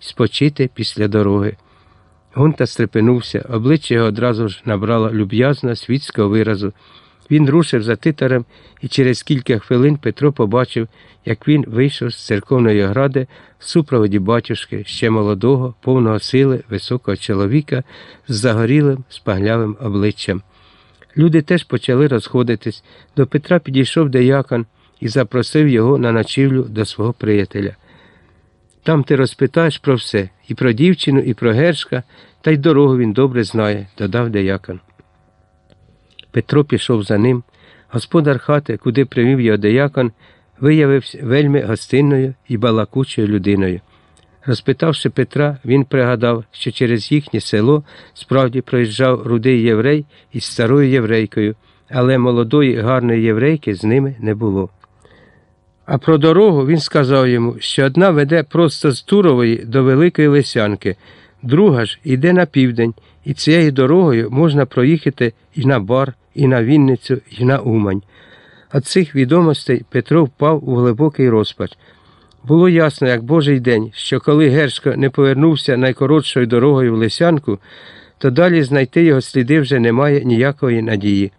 спочити після дороги. Гонта стрепенувся, обличчя його одразу ж набрало люб'язно світського виразу. Він рушив за титарем, і через кілька хвилин Петро побачив, як він вийшов з церковної огради в супроводі батюшки, ще молодого, повного сили, високого чоловіка з загорілим, спаглявим обличчям. Люди теж почали розходитись. До Петра підійшов деякон і запросив його на ночівлю до свого приятеля. Там ти розпитаєш про все і про дівчину, і про гершка, та й дорогу він добре знає, додав деякон. Петро пішов за ним. Господар хати, куди привів його деякон, виявився вельми гостинною і балакучою людиною. Розпитавши Петра, він пригадав, що через їхнє село справді проїжджав рудий єврей із старою єврейкою, але молодої гарної єврейки з ними не було. А про дорогу він сказав йому, що одна веде просто з Турової до Великої Лисянки, друга ж іде на південь, і цією дорогою можна проїхати і на бар, і на Вінницю, і на Умань. От цих відомостей Петро впав у глибокий розпач. Було ясно, як божий день, що коли Гершко не повернувся найкоротшою дорогою в Лисянку, то далі знайти його сліди вже немає ніякої надії.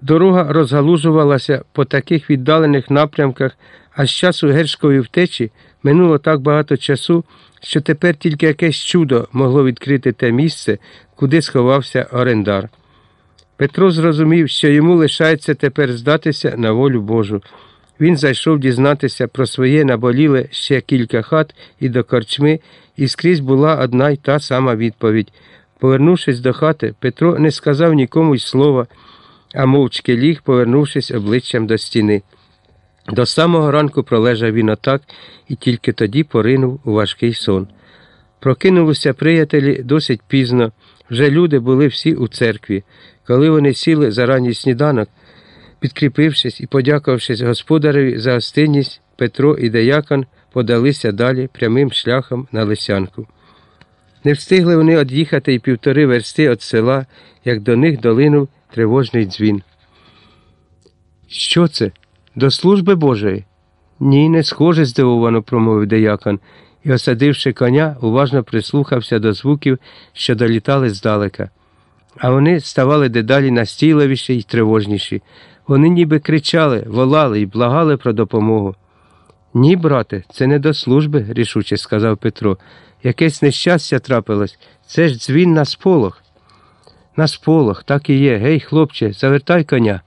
Дорога розгалужувалася по таких віддалених напрямках, а з часу Гершкової втечі минуло так багато часу, що тепер тільки якесь чудо могло відкрити те місце, куди сховався орендар. Петро зрозумів, що йому лишається тепер здатися на волю Божу. Він зайшов дізнатися про своє наболіле ще кілька хат і до корчми, і скрізь була одна й та сама відповідь. Повернувшись до хати, Петро не сказав нікому й слова, а мовчки ліг, повернувшись обличчям до стіни. До самого ранку пролежав він отак і тільки тоді поринув у важкий сон. Прокинулися приятелі досить пізно, вже люди були всі у церкві. Коли вони сіли за ранній сніданок, підкріпившись і подякувавшись господареві за гостинність, Петро і деякон подалися далі прямим шляхом на Лисянку. Не встигли вони од'їхати й півтори версти від села, як до них долинув тривожний дзвін. Що це? До служби Божої? Ні, не схоже, здивовано промовив деякон і, осадивши коня, уважно прислухався до звуків, що долітали здалека. А вони ставали дедалі настійливіші й тривожніші. Вони ніби кричали, волали і благали про допомогу. Ні, брате, це не до служби, рішуче сказав Петро. Якесь нещастя трапилось, це ж дзвін на сполох. На сполох, так і є. Гей, хлопче, завертай коня.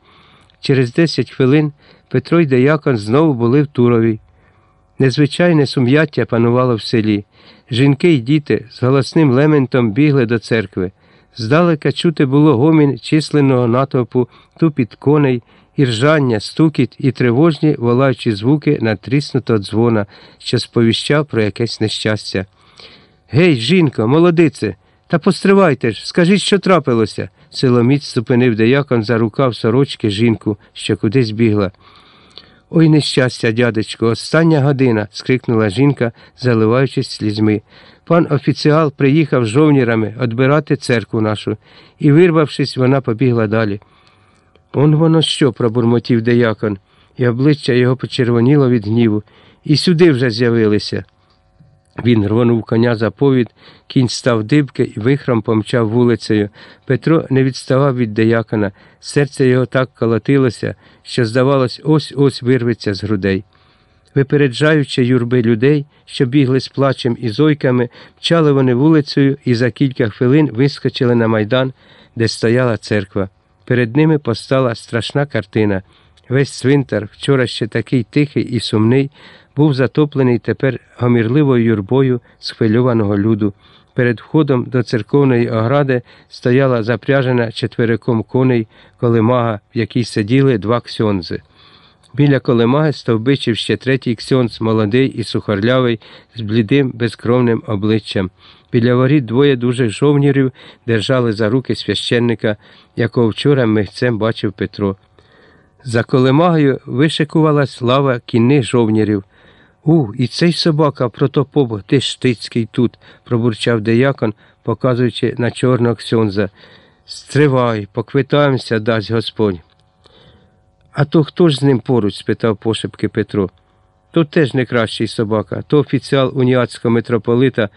Через десять хвилин Петро й деякон знову були в Турові. Незвичайне сум'яття панувало в селі. Жінки й діти з голосним лементом бігли до церкви. Здалека чути було гомін численного натовпу, тупіт коней, і ржання, стукіт і тривожні волаючі звуки натріснутого дзвона, що сповіщав про якесь нещастя. Гей, жінко, молодице, та постривайте ж, скажіть, що трапилося. Силоміць зупинив деякон за рукав сорочки жінку, що кудись бігла. Ой, нещастя, дядечко, остання година. скрикнула жінка, заливаючись слізьми. Пан офіціал приїхав з жовнірами відбирати церкву нашу, і, вирвавшись, вона побігла далі. Он воно що, пробурмотів деякон, і обличчя його почервоніло від гніву, і сюди вже з'явилися. Він рвонув коня за повід, кінь став дибки і вихром помчав вулицею. Петро не відставав від деякона, серце його так колотилося, що, здавалось, ось ось вирветься з грудей. Випереджаючи юрби людей, що бігли з плачем і зойками, мчали вони вулицею і за кілька хвилин вискочили на майдан, де стояла церква. Перед ними постала страшна картина. Весь цвинтар, вчора ще такий тихий і сумний, був затоплений тепер гомірливою юрбою схвильованого люду. Перед входом до церковної огради стояла запряжена четвериком коней колемага, в якій сиділи два ксьонзи. Біля колемаги стовбичив ще третій ксьонз, молодий і сухорлявий, з блідим, безкровним обличчям. Біля воріт двоє дуже жовнірів держали за руки священника, якого вчора мигцем бачив Петро. За колемагою вишикувалась лава кінних жовнірів. У, і цей собака протопоп, ти штицький тут, пробурчав деякон, показуючи на чорного ксьонза. Стривай, поквитаємося, дасть Господь. А то хто ж з ним поруч? спитав пошепки Петро. То теж не кращий собака, то офіціал уніатського митрополита